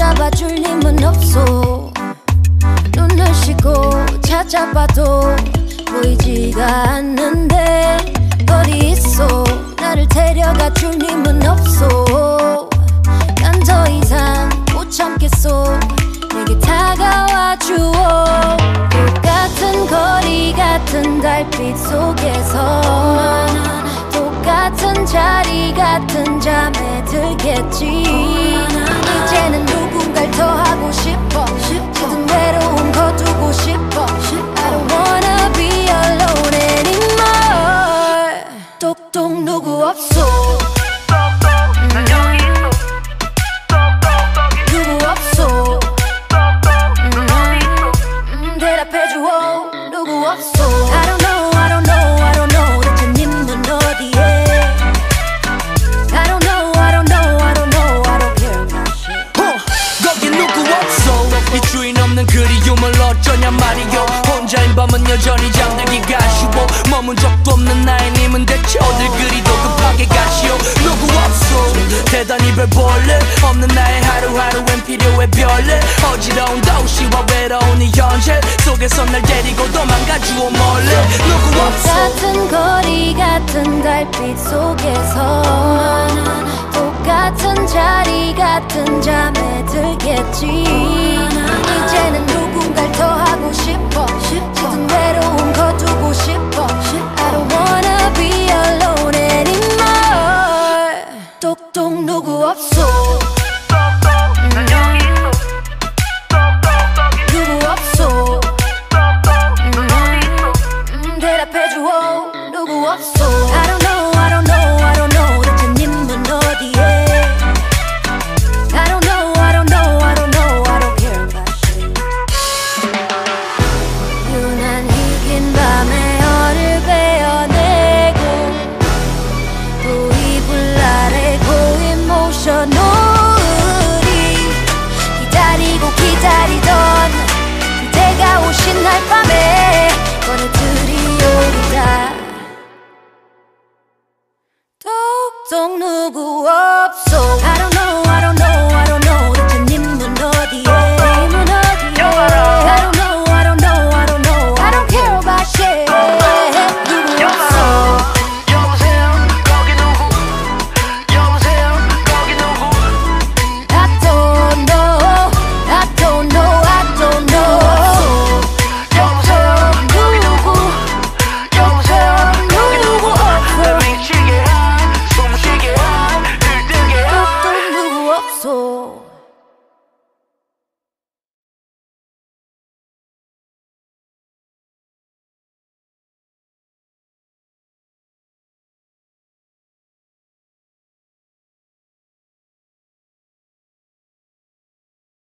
알아봐줄 님은 없소 눈을 씻고 찾아봐도 보이지가 않는데 어디 있어. 나를 데려가 줄 님은 없소 난더 이상 못 참겠소 내게 다가와 주오 똑같은 거리 같은 달빛 속에서 똑같은 자리 같은 잠에 들겠지 똑똑 누구 없어 누구 없어 음, 대답해줘 누구 없어 I don't know I don't know I don't know 대체 님은 어디에 I don't know I don't know I don't know I don't care about shit 어, 거기 누구 없어 이 주인 없는 그리움을 어쩌냐 밤은 여전히 잠들기가 쉬워 머문 적도 없는 나의 님은 대체 어딜 그리도 급하게 가시오. 누구 없어? 대단히 별 볼일 없는 나의 하루하루엔 필요해 별일 어지러운 도시와 외로운 이 현실 속에서 날 데리고 도망가 주오 몰래. 누구 없어? 같은 거리 같은 달빛 속에서 똑같은 자리 같은 잠에 들겠지. 이제는 누군가를 더 하고 싶어 멈춰 노을이 기다리고 기다리던 그대가 오신 날 밤에 꺼내들이오리다 똑똑 누구 없소.